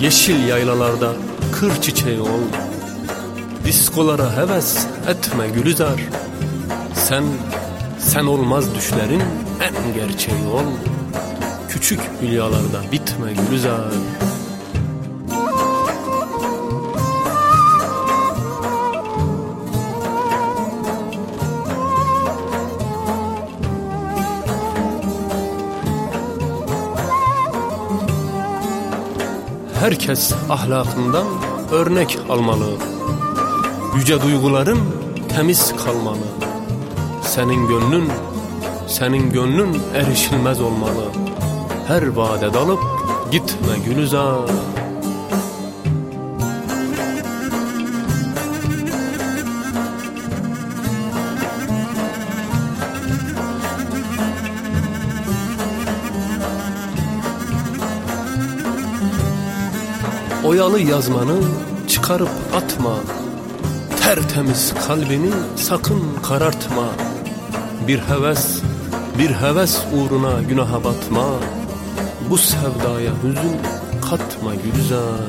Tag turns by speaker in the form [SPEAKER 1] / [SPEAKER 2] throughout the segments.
[SPEAKER 1] Yeşil yaylalarda kır çiçeği ol. Diskolara heves etme Gülizar. Sen, sen olmaz düşlerin en gerçeği ol. Küçük hülyalarda bitme Gülizar Herkes ahlakından örnek almalı. Yüce duyguların temiz kalmalı. Senin gönlün, senin gönlün erişilmez olmalı. Her vade dalıp gitme Gülizar Oyalı yazmanı çıkarıp atma. Tertemiz kalbini sakın karartma. Bir heves, bir heves uğruna günaha batma. Bu sevdaya hüzün katma Gülizar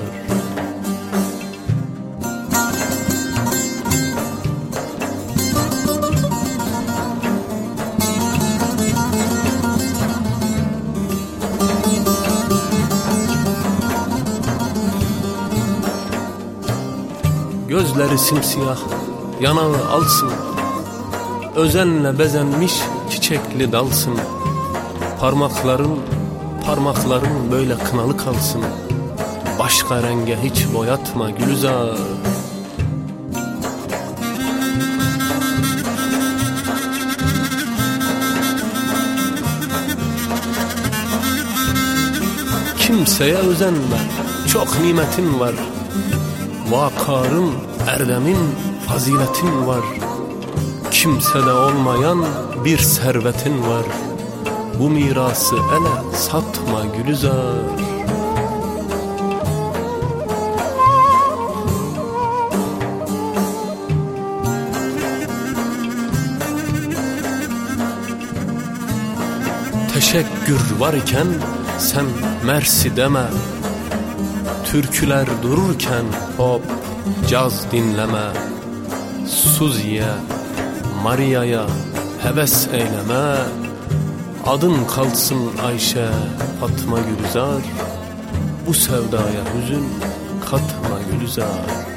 [SPEAKER 1] Gözleri simsiyah, yanağı alsın. Özenle bezenmiş çiçekli dalsın. Parmakların, parmakların böyle kınalı kalsın. Başka renge hiç boyatma Gülizar. Kimseye özenme, çok nimetin var. Vakarın, erdemin, faziletin var. Kimsede olmayan bir servetin var. Bu mirası ele satma Gülizar. Teşekkür var iken sen mersi deme. Türküler dururken hop caz dinleme Suzi'ye, Maria'ya heves eyleme. Adın kalsın Ayşe, Fatma Gülizar. Bu sevdaya hüzün katma Gülizar